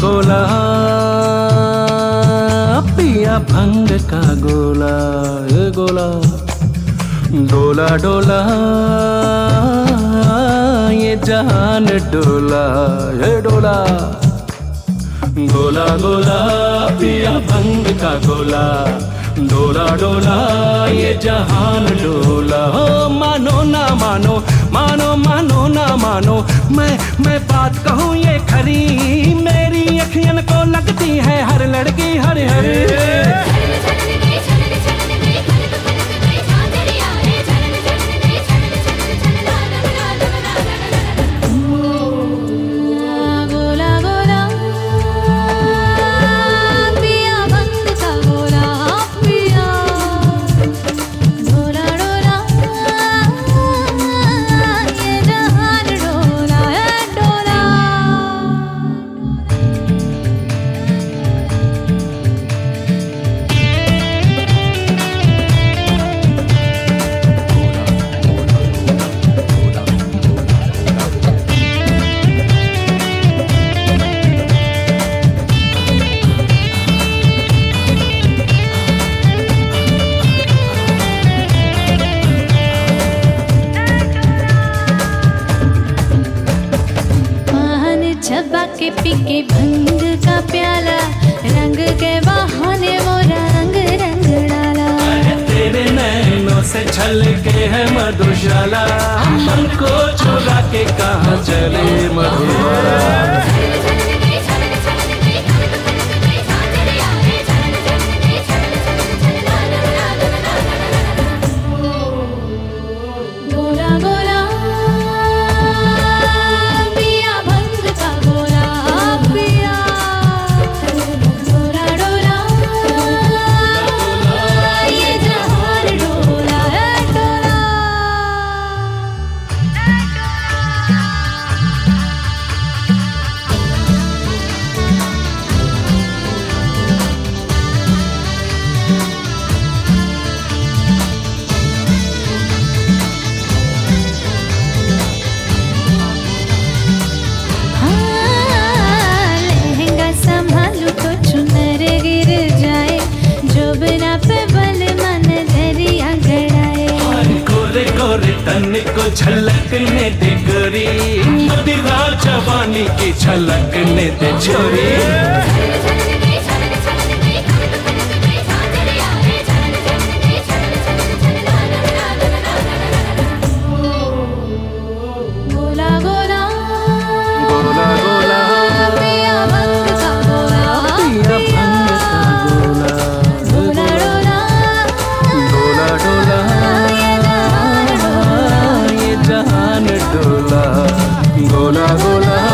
गोला, पिया भंग का गोला गोला। डोला डोला, ये जान डोला ये डोला। गोला गोला, पिया भंग का गोला, डोला डोला, ये जहान डोला। हो मानो ना मानो मानो मानो ना मानो, मैं मैं बात कहूँ ये खरी। चबा के पीके भंग का प्याला, रंग के बहाने मोरा रंग रंग डाला। तेरे नैनों से छल के है मधुशाला, हमको को चुरा के कहा चले मधुबाला जो पे बल मन दरिया गड़ाए। गोरे गोरे तन को झलकने दे गोरी। मदिरा जवानी की झलकने दे छोरी। দোলা গোলা গোলা